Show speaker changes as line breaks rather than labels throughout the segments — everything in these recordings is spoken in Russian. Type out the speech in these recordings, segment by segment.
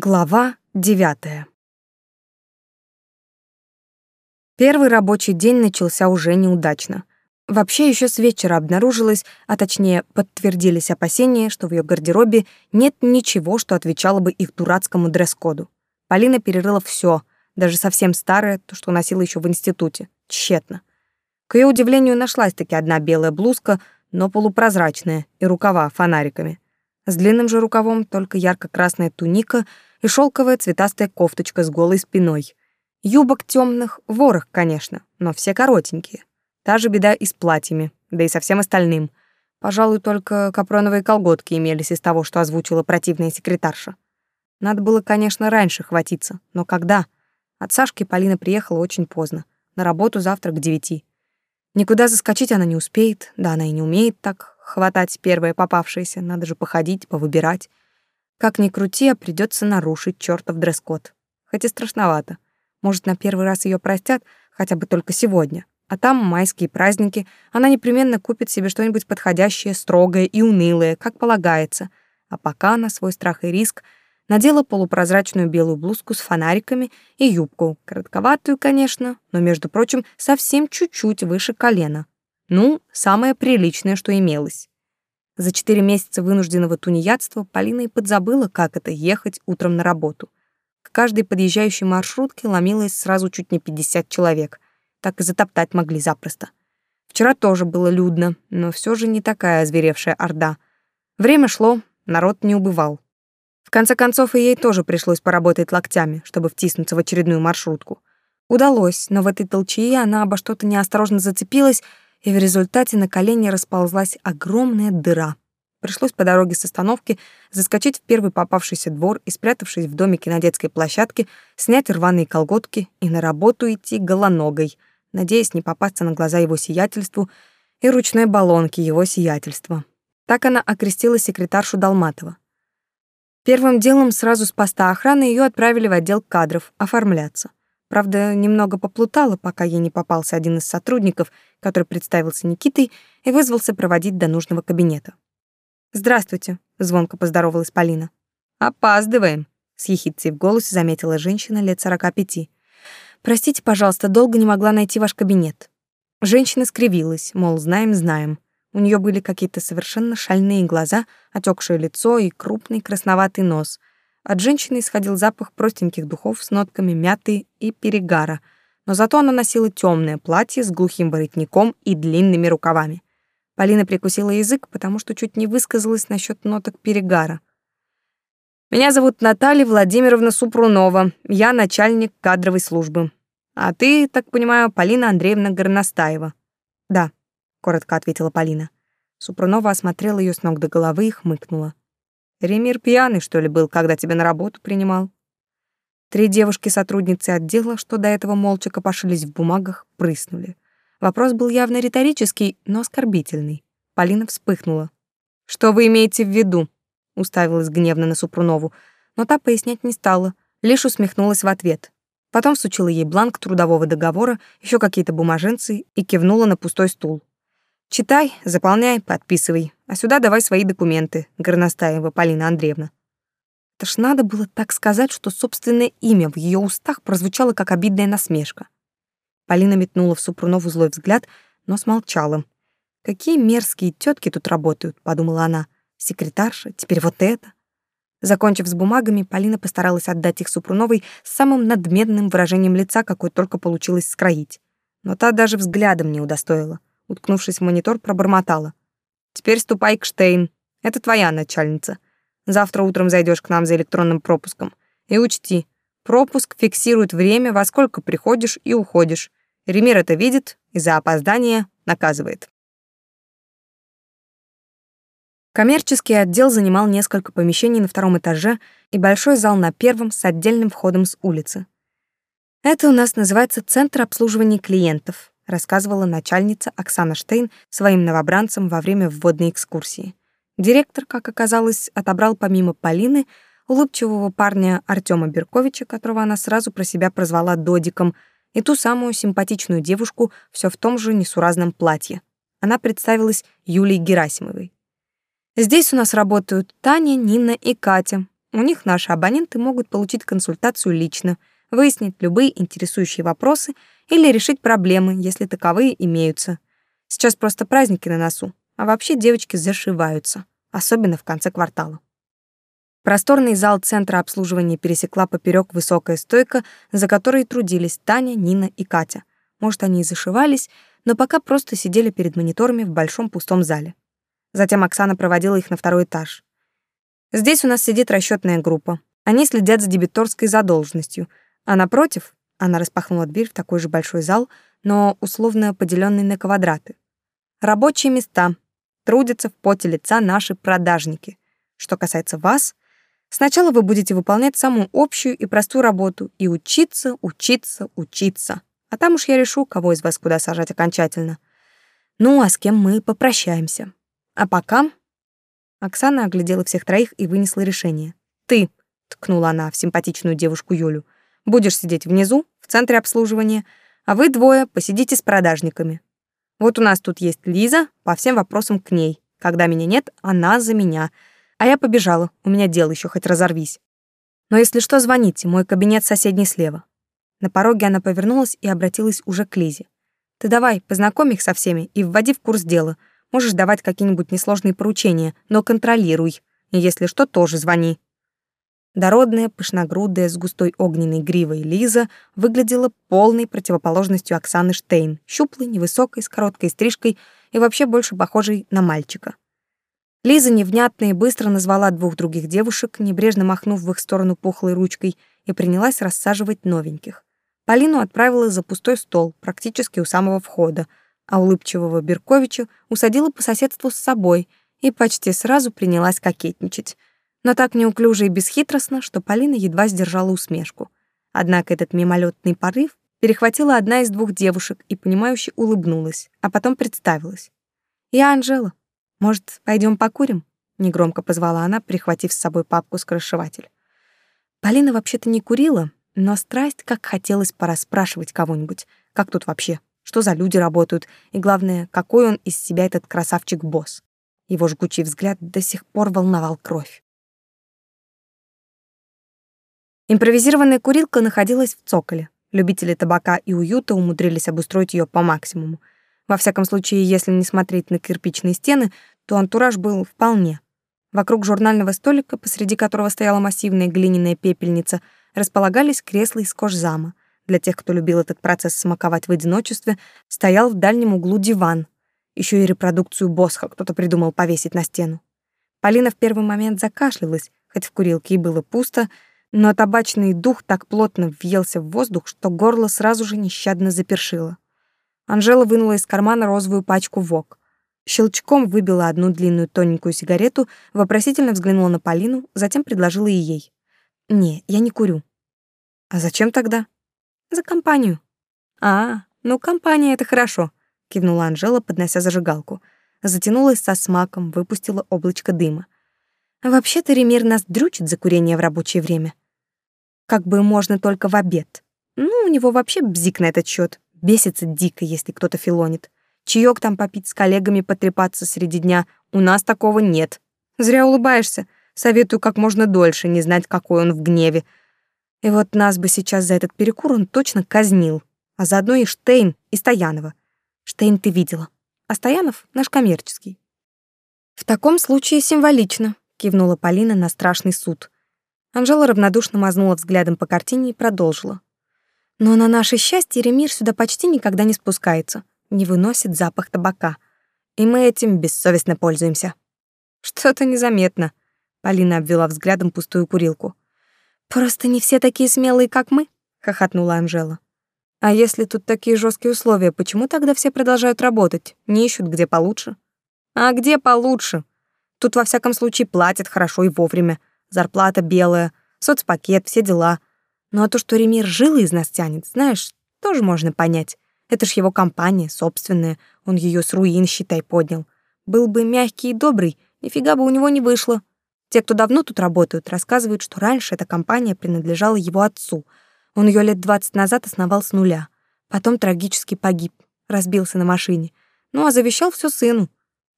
Глава 9. Первый рабочий день начался уже неудачно. Вообще еще с вечера обнаружилось, а точнее подтвердились опасения, что в ее гардеробе нет ничего, что отвечало бы их дурацкому дресс-коду. Полина перерыла все, даже совсем старое, то, что носила еще в институте. Тщетно. К ее удивлению нашлась-таки одна белая блузка, но полупрозрачная, и рукава фонариками. С длинным же рукавом только ярко-красная туника — и шелковая цветастая кофточка с голой спиной. Юбок темных, ворох, конечно, но все коротенькие. Та же беда и с платьями, да и со всем остальным. Пожалуй, только капроновые колготки имелись из того, что озвучила противная секретарша. Надо было, конечно, раньше хватиться, но когда? От Сашки Полина приехала очень поздно, на работу завтра к девяти. Никуда заскочить она не успеет, да она и не умеет так хватать первое попавшееся, надо же походить, повыбирать. Как ни крути, а придется нарушить чертов дресс-код. Хотя страшновато. Может, на первый раз ее простят, хотя бы только сегодня. А там майские праздники, она непременно купит себе что-нибудь подходящее, строгое и унылое, как полагается. А пока на свой страх и риск надела полупрозрачную белую блузку с фонариками и юбку, коротковатую, конечно, но, между прочим, совсем чуть-чуть выше колена. Ну, самое приличное, что имелось. За четыре месяца вынужденного тунеядства Полина и подзабыла, как это ехать утром на работу. К каждой подъезжающей маршрутке ломилось сразу чуть не 50 человек. Так и затоптать могли запросто. Вчера тоже было людно, но все же не такая озверевшая орда. Время шло, народ не убывал. В конце концов, и ей тоже пришлось поработать локтями, чтобы втиснуться в очередную маршрутку. Удалось, но в этой толчее она обо что-то неосторожно зацепилась, и в результате на колени расползлась огромная дыра. Пришлось по дороге с остановки заскочить в первый попавшийся двор и, спрятавшись в домике на детской площадке, снять рваные колготки и на работу идти голоногой, надеясь не попасться на глаза его сиятельству и ручной баллонке его сиятельства. Так она окрестила секретаршу Долматова. Первым делом сразу с поста охраны ее отправили в отдел кадров оформляться. Правда, немного поплутала, пока ей не попался один из сотрудников, который представился Никитой и вызвался проводить до нужного кабинета. «Здравствуйте», — звонко поздоровалась Полина. «Опаздываем», — с ехидцей в голосе заметила женщина лет 45. «Простите, пожалуйста, долго не могла найти ваш кабинет». Женщина скривилась, мол, знаем, знаем. У нее были какие-то совершенно шальные глаза, отекшее лицо и крупный красноватый нос — от женщины исходил запах простеньких духов с нотками мяты и перегара, но зато она носила темное платье с глухим воротником и длинными рукавами. Полина прикусила язык, потому что чуть не высказалась насчет ноток перегара. «Меня зовут Наталья Владимировна Супрунова. Я начальник кадровой службы. А ты, так понимаю, Полина Андреевна Горностаева?» «Да», — коротко ответила Полина. Супрунова осмотрела ее с ног до головы и хмыкнула. Ремир пьяный, что ли, был, когда тебя на работу принимал?» Три девушки-сотрудницы отдела, что до этого молча копошились в бумагах, прыснули. Вопрос был явно риторический, но оскорбительный. Полина вспыхнула. «Что вы имеете в виду?» — уставилась гневно на Супрунову, но та пояснять не стала, лишь усмехнулась в ответ. Потом сучила ей бланк трудового договора, еще какие-то бумаженцы и кивнула на пустой стул. Читай, заполняй, подписывай. А сюда давай свои документы, Горностаева Полина Андреевна. Это ж надо было так сказать, что собственное имя в ее устах прозвучало как обидная насмешка. Полина метнула в Супрунову злой взгляд, но смолчала. «Какие мерзкие тетки тут работают», — подумала она. «Секретарша, теперь вот это». Закончив с бумагами, Полина постаралась отдать их Супруновой с самым надменным выражением лица, какое только получилось скроить. Но та даже взглядом не удостоила уткнувшись в монитор, пробормотала. «Теперь ступай к Штейн. Это твоя начальница. Завтра утром зайдешь к нам за электронным пропуском. И учти, пропуск фиксирует время, во сколько приходишь и уходишь. Ремир это видит и за опоздание наказывает». Коммерческий отдел занимал несколько помещений на втором этаже и большой зал на первом с отдельным входом с улицы. Это у нас называется «Центр обслуживания клиентов», рассказывала начальница Оксана Штейн своим новобранцам во время вводной экскурсии. Директор, как оказалось, отобрал помимо Полины улыбчивого парня Артема Берковича, которого она сразу про себя прозвала Додиком, и ту самую симпатичную девушку все в том же несуразном платье. Она представилась Юлией Герасимовой. Здесь у нас работают Таня, Нина и Катя. У них наши абоненты могут получить консультацию лично, выяснить любые интересующие вопросы — или решить проблемы, если таковые имеются. Сейчас просто праздники на носу, а вообще девочки зашиваются, особенно в конце квартала. Просторный зал центра обслуживания пересекла поперек высокая стойка, за которой трудились Таня, Нина и Катя. Может, они и зашивались, но пока просто сидели перед мониторами в большом пустом зале. Затем Оксана проводила их на второй этаж. Здесь у нас сидит расчетная группа. Они следят за дебиторской задолженностью, а напротив она распахнула дверь в такой же большой зал, но условно поделенный на квадраты. Рабочие места. Трудятся в поте лица наши продажники. Что касается вас, сначала вы будете выполнять самую общую и простую работу и учиться, учиться, учиться. А там уж я решу, кого из вас куда сажать окончательно. Ну, а с кем мы попрощаемся. А пока... Оксана оглядела всех троих и вынесла решение. «Ты!» — ткнула она в симпатичную девушку Юлю — Будешь сидеть внизу, в центре обслуживания, а вы двое посидите с продажниками. Вот у нас тут есть Лиза по всем вопросам к ней. Когда меня нет, она за меня. А я побежала, у меня дело еще хоть разорвись. Но если что, звоните, мой кабинет соседний слева. На пороге она повернулась и обратилась уже к Лизе. Ты давай, познакомь их со всеми и вводи в курс дела. Можешь давать какие-нибудь несложные поручения, но контролируй. И если что, тоже звони. Дородная, пышногрудая, с густой огненной гривой Лиза выглядела полной противоположностью Оксаны Штейн, щуплой, невысокой, с короткой стрижкой и вообще больше похожей на мальчика. Лиза невнятно и быстро назвала двух других девушек, небрежно махнув в их сторону пухлой ручкой, и принялась рассаживать новеньких. Полину отправила за пустой стол, практически у самого входа, а улыбчивого Берковича усадила по соседству с собой и почти сразу принялась кокетничать — но так неуклюже и бесхитростно, что Полина едва сдержала усмешку. Однако этот мимолетный порыв перехватила одна из двух девушек и, понимающе улыбнулась, а потом представилась. «Я Анжела. Может, пойдем покурим?» — негромко позвала она, прихватив с собой папку-скрашиватель. Полина вообще-то не курила, но страсть как хотелось пораспрашивать кого-нибудь. Как тут вообще? Что за люди работают? И главное, какой он из себя этот красавчик-босс? Его жгучий взгляд до сих пор волновал кровь. Импровизированная курилка находилась в цоколе. Любители табака и уюта умудрились обустроить ее по максимуму. Во всяком случае, если не смотреть на кирпичные стены, то антураж был вполне. Вокруг журнального столика, посреди которого стояла массивная глиняная пепельница, располагались кресла из кожзама. Для тех, кто любил этот процесс смаковать в одиночестве, стоял в дальнем углу диван. Еще и репродукцию Босха кто-то придумал повесить на стену. Полина в первый момент закашлялась, хоть в курилке и было пусто, но табачный дух так плотно въелся в воздух, что горло сразу же нещадно запершило. Анжела вынула из кармана розовую пачку ВОК. Щелчком выбила одну длинную тоненькую сигарету, вопросительно взглянула на Полину, затем предложила и ей. «Не, я не курю». «А зачем тогда?» «За компанию». «А, ну компания — это хорошо», — кивнула Анжела, поднося зажигалку. Затянулась со смаком, выпустила облачко дыма. Вообще-то Ремир нас дрючит за курение в рабочее время. Как бы можно только в обед. Ну, у него вообще бзик на этот счет. Бесится дико, если кто-то филонит. Чаек там попить с коллегами, потрепаться среди дня. У нас такого нет. Зря улыбаешься. Советую как можно дольше не знать, какой он в гневе. И вот нас бы сейчас за этот перекур он точно казнил. А заодно и Штейн, и Стоянова. Штейн ты видела. А Стоянов — наш коммерческий. В таком случае символично, кивнула Полина на страшный суд. Анжела равнодушно мазнула взглядом по картине и продолжила. Но на наше счастье Ремир сюда почти никогда не спускается, не выносит запах табака. И мы этим бессовестно пользуемся. Что-то незаметно. Полина обвела взглядом пустую курилку. Просто не все такие смелые, как мы, хохотнула Анжела. А если тут такие жесткие условия, почему тогда все продолжают работать, не ищут где получше? А где получше? Тут во всяком случае платят хорошо и вовремя. Зарплата белая, соцпакет, все дела. Ну а то, что Ремир жилы из нас тянет, знаешь, тоже можно понять. Это ж его компания, собственная. Он ее с руин, считай, поднял. Был бы мягкий и добрый, нифига бы у него не вышло. Те, кто давно тут работают, рассказывают, что раньше эта компания принадлежала его отцу. Он ее лет 20 назад основал с нуля. Потом трагически погиб, разбился на машине. Ну а завещал все сыну.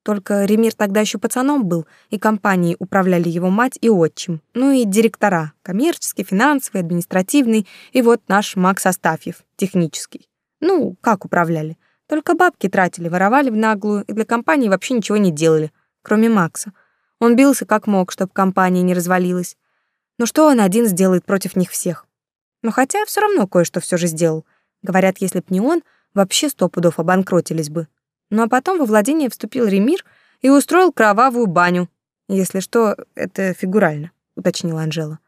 Только Ремир тогда еще пацаном был, и компании управляли его мать и отчим, ну и директора, коммерческий, финансовый, административный, и вот наш Макс Астафьев, технический. Ну, как управляли? Только бабки тратили, воровали в наглую, и для компании вообще ничего не делали, кроме Макса. Он бился как мог, чтобы компания не развалилась. Но что он один сделает против них всех? Но хотя все равно кое-что все же сделал. Говорят, если б не он, вообще сто пудов обанкротились бы. Ну а потом во владение вступил Ремир и устроил кровавую баню. Если что, это фигурально, уточнила Анжела.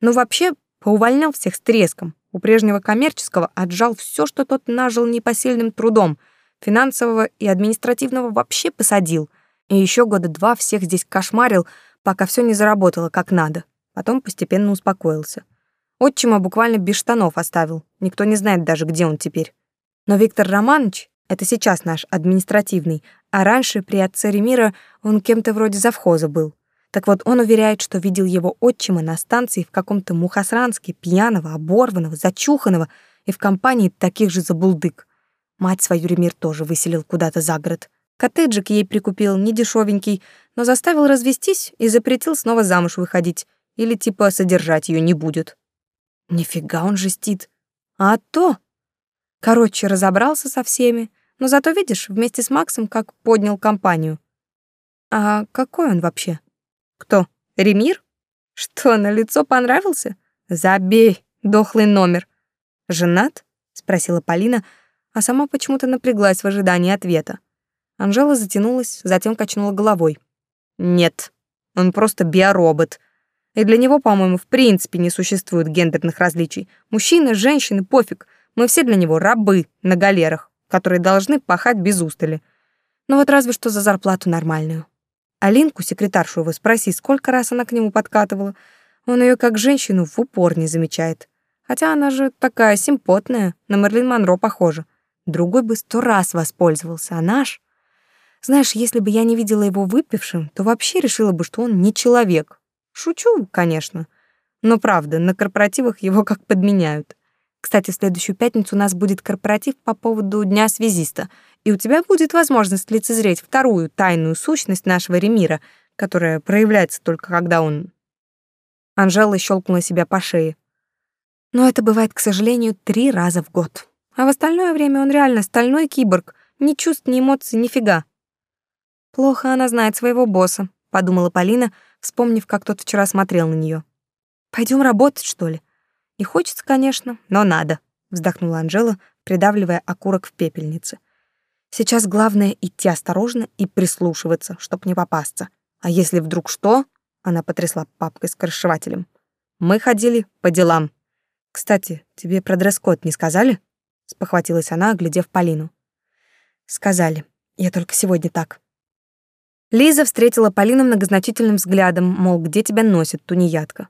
Но вообще поувольнял всех с треском. У прежнего коммерческого отжал все, что тот нажил непосильным трудом. Финансового и административного вообще посадил. И еще года два всех здесь кошмарил, пока все не заработало как надо. Потом постепенно успокоился. Отчима буквально без штанов оставил. Никто не знает даже, где он теперь. Но Виктор Романович это сейчас наш административный, а раньше при отце Ремира он кем-то вроде завхоза был. Так вот, он уверяет, что видел его отчима на станции в каком-то Мухасранске, пьяного, оборванного, зачуханного и в компании таких же забулдык. Мать свою Ремир тоже выселил куда-то за город. Коттеджик ей прикупил, не дешевенький, но заставил развестись и запретил снова замуж выходить. Или типа содержать ее не будет. Нифига он жестит. А то! Короче, разобрался со всеми, но зато видишь, вместе с Максом как поднял компанию. А какой он вообще? Кто? Ремир? Что, на лицо понравился? Забей, дохлый номер. Женат? спросила Полина, а сама почему-то напряглась в ожидании ответа. Анжела затянулась, затем качнула головой. Нет, он просто биоробот. И для него, по-моему, в принципе не существует гендерных различий. Мужчины, женщины, пофиг. Мы все для него рабы на галерах которые должны пахать без устали. Но вот разве что за зарплату нормальную. Алинку, секретаршу вы спроси, сколько раз она к нему подкатывала. Он ее как женщину в упор не замечает. Хотя она же такая симпотная, на Мерлин Монро похожа. Другой бы сто раз воспользовался, а наш... Знаешь, если бы я не видела его выпившим, то вообще решила бы, что он не человек. Шучу, конечно. Но правда, на корпоративах его как подменяют. Кстати, в следующую пятницу у нас будет корпоратив по поводу Дня связиста, и у тебя будет возможность лицезреть вторую тайную сущность нашего Ремира, которая проявляется только когда он...» Анжела щелкнула себя по шее. «Но это бывает, к сожалению, три раза в год. А в остальное время он реально стальной киборг, ни чувств, ни эмоций, нифига». «Плохо она знает своего босса», — подумала Полина, вспомнив, как тот вчера смотрел на нее. Пойдем работать, что ли?» «Не хочется, конечно, но надо», — вздохнула Анжела, придавливая окурок в пепельнице. «Сейчас главное идти осторожно и прислушиваться, чтоб не попасться. А если вдруг что...» — она потрясла папкой с крышевателем. «Мы ходили по делам». «Кстати, тебе про дресс-код не сказали?» — спохватилась она, оглядев Полину. «Сказали. Я только сегодня так». Лиза встретила Полину многозначительным взглядом, мол, где тебя носит, тунеядка.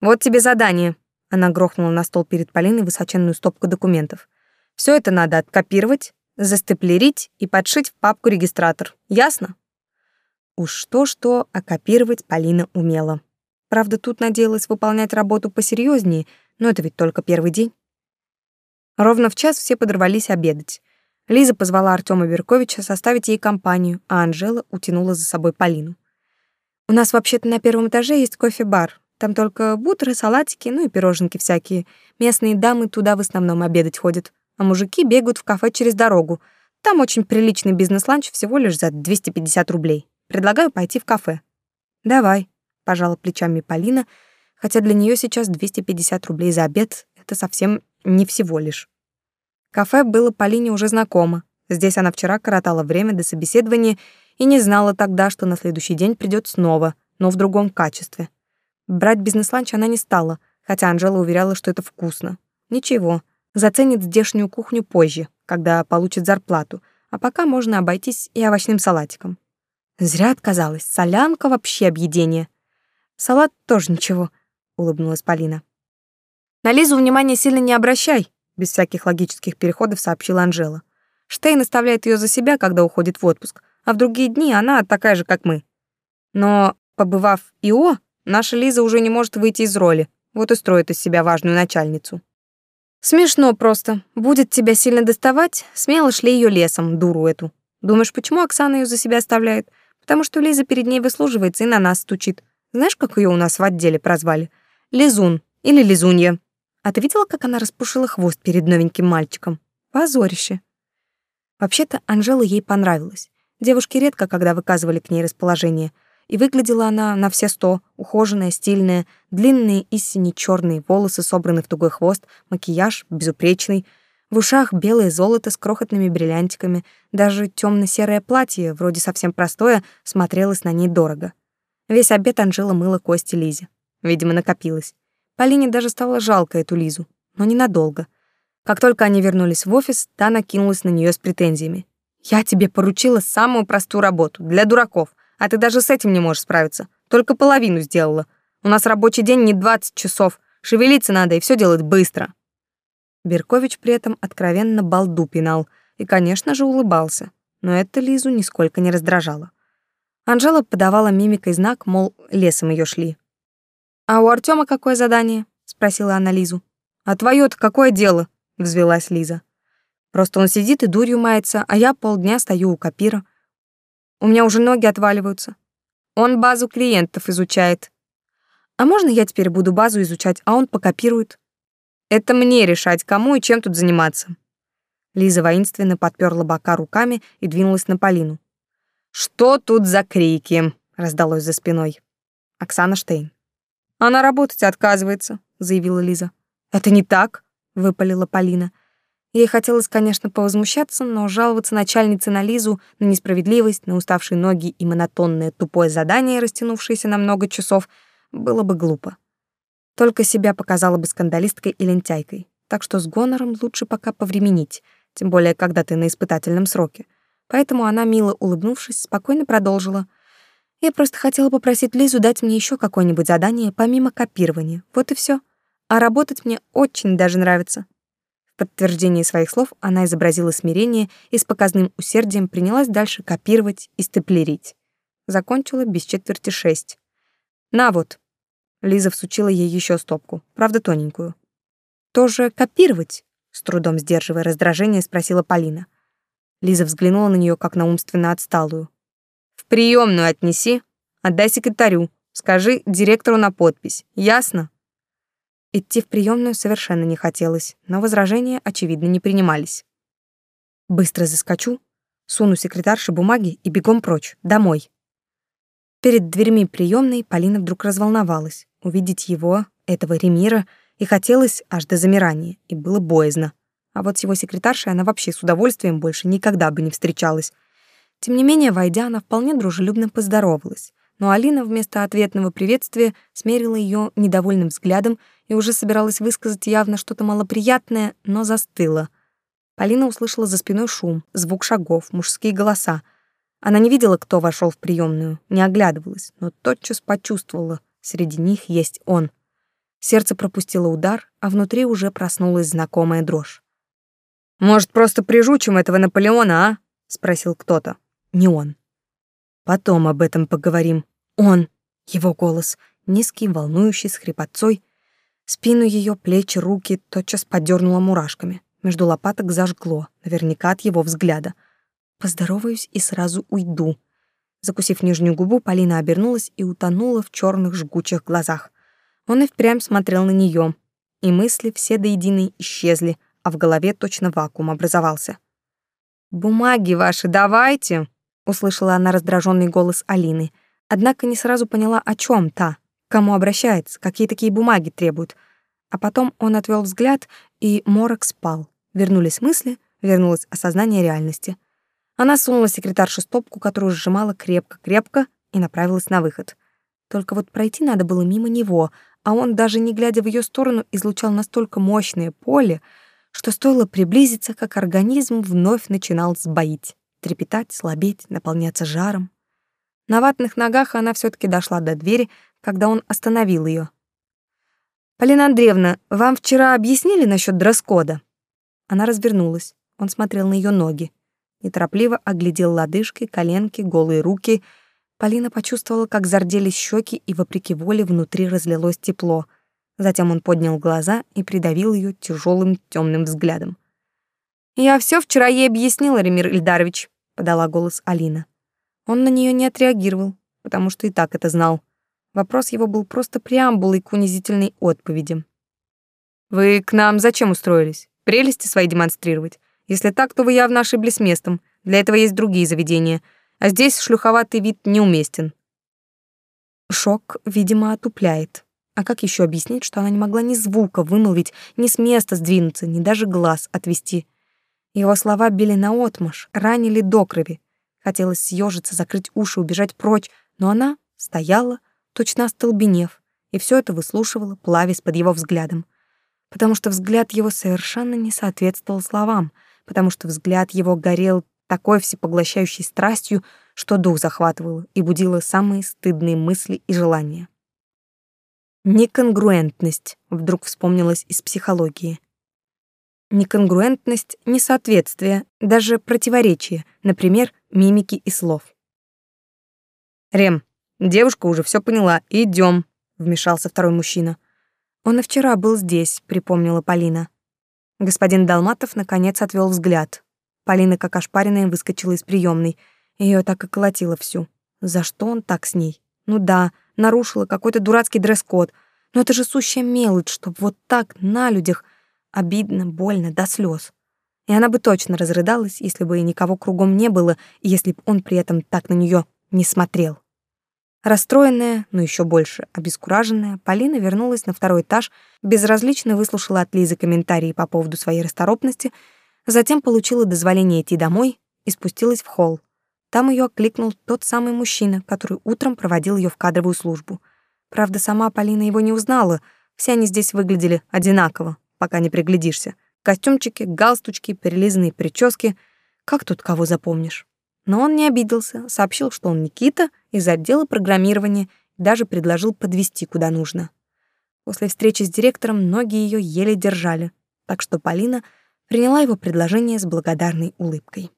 «Вот тебе задание», она грохнула на стол перед Полиной высоченную стопку документов. Все это надо откопировать, застеплерить и подшить в папку регистратор. Ясно? Уж что-что, а копировать Полина умела. Правда, тут надеялась выполнять работу посерьезнее, но это ведь только первый день. Ровно в час все подорвались обедать. Лиза позвала Артема Берковича составить ей компанию, а Анжела утянула за собой Полину. «У нас вообще-то на первом этаже есть кофе-бар. Там только бутеры, салатики, ну и пироженки всякие. Местные дамы туда в основном обедать ходят, а мужики бегают в кафе через дорогу. Там очень приличный бизнес-ланч всего лишь за 250 рублей. Предлагаю пойти в кафе». «Давай», — пожала плечами Полина, хотя для нее сейчас 250 рублей за обед — это совсем не всего лишь. Кафе было Полине уже знакомо. Здесь она вчера коротала время до собеседования и не знала тогда, что на следующий день придет снова, но в другом качестве — Брать бизнес-ланч она не стала, хотя Анжела уверяла, что это вкусно. Ничего, заценит здешнюю кухню позже, когда получит зарплату, а пока можно обойтись и овощным салатиком. Зря отказалась, солянка вообще объедение. Салат тоже ничего, улыбнулась Полина. На Лизу внимания сильно не обращай, без всяких логических переходов сообщила Анжела. Штейн оставляет ее за себя, когда уходит в отпуск, а в другие дни она такая же, как мы. Но, побывав в ИО, Наша Лиза уже не может выйти из роли, вот и строит из себя важную начальницу. Смешно просто. Будет тебя сильно доставать, смело шли ее лесом, дуру эту. Думаешь, почему Оксана ее за себя оставляет? Потому что Лиза перед ней выслуживается и на нас стучит. Знаешь, как ее у нас в отделе прозвали? Лизун или Лизунья. А ты видела, как она распушила хвост перед новеньким мальчиком? Позорище. Вообще-то Анжела ей понравилась. Девушки редко когда выказывали к ней расположение — и выглядела она на все сто, ухоженная, стильная, длинные и сине-черные волосы, собраны в тугой хвост, макияж безупречный, в ушах белое золото с крохотными бриллиантиками, даже темно серое платье, вроде совсем простое, смотрелось на ней дорого. Весь обед Анжела мыла кости Лизе. Видимо, накопилось. Полине даже стало жалко эту Лизу, но ненадолго. Как только они вернулись в офис, та накинулась на нее с претензиями. «Я тебе поручила самую простую работу, для дураков. А ты даже с этим не можешь справиться. Только половину сделала. У нас рабочий день не 20 часов. Шевелиться надо и все делать быстро». Беркович при этом откровенно балду пинал и, конечно же, улыбался. Но это Лизу нисколько не раздражало. Анжела подавала мимикой знак, мол, лесом ее шли. «А у Артема какое задание?» — спросила она Лизу. «А твое-то какое дело?» — взвелась Лиза. «Просто он сидит и дурью мается, а я полдня стою у копира. У меня уже ноги отваливаются. Он базу клиентов изучает. А можно я теперь буду базу изучать, а он покопирует? Это мне решать, кому и чем тут заниматься. Лиза воинственно подперла бока руками и двинулась на Полину. «Что тут за крики?» — раздалось за спиной. Оксана Штейн. «Она работать отказывается», — заявила Лиза. «Это не так», — выпалила Полина. «Полина». Ей хотелось, конечно, повозмущаться, но жаловаться начальнице на Лизу, на несправедливость, на уставшие ноги и монотонное тупое задание, растянувшееся на много часов, было бы глупо. Только себя показала бы скандалисткой и лентяйкой. Так что с гонором лучше пока повременить, тем более когда ты на испытательном сроке. Поэтому она, мило улыбнувшись, спокойно продолжила. «Я просто хотела попросить Лизу дать мне еще какое-нибудь задание, помимо копирования. Вот и все. А работать мне очень даже нравится подтверждении своих слов она изобразила смирение и с показным усердием принялась дальше копировать и степлерить. Закончила без четверти шесть. «На вот!» Лиза всучила ей еще стопку, правда тоненькую. «Тоже копировать?» С трудом сдерживая раздражение, спросила Полина. Лиза взглянула на нее как на умственно отсталую. «В приемную отнеси, отдай секретарю, скажи директору на подпись, ясно?» Идти в приемную совершенно не хотелось, но возражения, очевидно, не принимались. Быстро заскочу, суну секретарше бумаги и бегом прочь, домой. Перед дверьми приемной Полина вдруг разволновалась. Увидеть его, этого Ремира, и хотелось аж до замирания, и было боязно. А вот с его секретаршей она вообще с удовольствием больше никогда бы не встречалась. Тем не менее, войдя, она вполне дружелюбно поздоровалась. Но Алина вместо ответного приветствия смерила ее недовольным взглядом и уже собиралась высказать явно что-то малоприятное, но застыла. Полина услышала за спиной шум, звук шагов, мужские голоса. Она не видела, кто вошел в приемную, не оглядывалась, но тотчас почувствовала, среди них есть он. Сердце пропустило удар, а внутри уже проснулась знакомая дрожь. «Может, просто прижучим этого Наполеона, а?» — спросил кто-то. «Не он». «Потом об этом поговорим. Он!» — его голос, низкий, волнующий, с хрипотцой — Спину ее, плечи, руки тотчас подернуло мурашками. Между лопаток зажгло, наверняка от его взгляда. Поздороваюсь и сразу уйду. Закусив нижнюю губу, Полина обернулась и утонула в черных жгучих глазах. Он и впрямь смотрел на нее, и мысли все до единой исчезли, а в голове точно вакуум образовался. «Бумаги ваши давайте!» — услышала она раздраженный голос Алины, однако не сразу поняла, о чем та кому обращается, какие такие бумаги требуют. А потом он отвел взгляд, и морок спал. Вернулись мысли, вернулось осознание реальности. Она сунула секретаршу стопку, которую сжимала крепко-крепко, и направилась на выход. Только вот пройти надо было мимо него, а он, даже не глядя в ее сторону, излучал настолько мощное поле, что стоило приблизиться, как организм вновь начинал сбоить, трепетать, слабеть, наполняться жаром. На ватных ногах она все таки дошла до двери, когда он остановил ее. «Полина Андреевна, вам вчера объяснили насчет дресс-кода?» Она развернулась. Он смотрел на ее ноги. Неторопливо оглядел лодыжки, коленки, голые руки. Полина почувствовала, как зарделись щеки, и вопреки воле внутри разлилось тепло. Затем он поднял глаза и придавил ее тяжелым темным взглядом. «Я все вчера ей объяснила, Ремир Ильдарович», — подала голос Алина. Он на нее не отреагировал, потому что и так это знал. Вопрос его был просто преамбулой к унизительной отповеди. «Вы к нам зачем устроились? Прелести свои демонстрировать? Если так, то вы явно ошиблись местом. Для этого есть другие заведения. А здесь шлюховатый вид неуместен». Шок, видимо, отупляет. А как еще объяснить, что она не могла ни звука вымолвить, ни с места сдвинуться, ни даже глаз отвести? Его слова били наотмашь, ранили до крови. Хотелось съежиться, закрыть уши, убежать прочь, но она стояла, точно остолбенев, и все это выслушивала, плавясь под его взглядом. Потому что взгляд его совершенно не соответствовал словам, потому что взгляд его горел такой всепоглощающей страстью, что дух захватывало и будило самые стыдные мысли и желания. Неконгруентность вдруг вспомнилась из психологии. Неконгруентность — несоответствие, даже противоречие, например, мимики и слов. Рем, Девушка уже все поняла. Идем, вмешался второй мужчина. Он и вчера был здесь, припомнила Полина. Господин Долматов наконец отвел взгляд. Полина, как ошпаренная, выскочила из приемной. Ее так и колотило всю. За что он так с ней? Ну да, нарушила какой-то дурацкий дресс-код. Но это же сущая мелочь, чтоб вот так на людях обидно, больно, до слез. И она бы точно разрыдалась, если бы и никого кругом не было, если бы он при этом так на нее не смотрел. Расстроенная, но еще больше обескураженная, Полина вернулась на второй этаж, безразлично выслушала от Лизы комментарии по поводу своей расторопности, затем получила дозволение идти домой и спустилась в холл. Там ее окликнул тот самый мужчина, который утром проводил ее в кадровую службу. Правда, сама Полина его не узнала, все они здесь выглядели одинаково, пока не приглядишься. Костюмчики, галстучки, перелизанные прически. Как тут кого запомнишь? Но он не обиделся, сообщил, что он Никита из отдела программирования и даже предложил подвести куда нужно. После встречи с директором ноги ее еле держали, так что Полина приняла его предложение с благодарной улыбкой.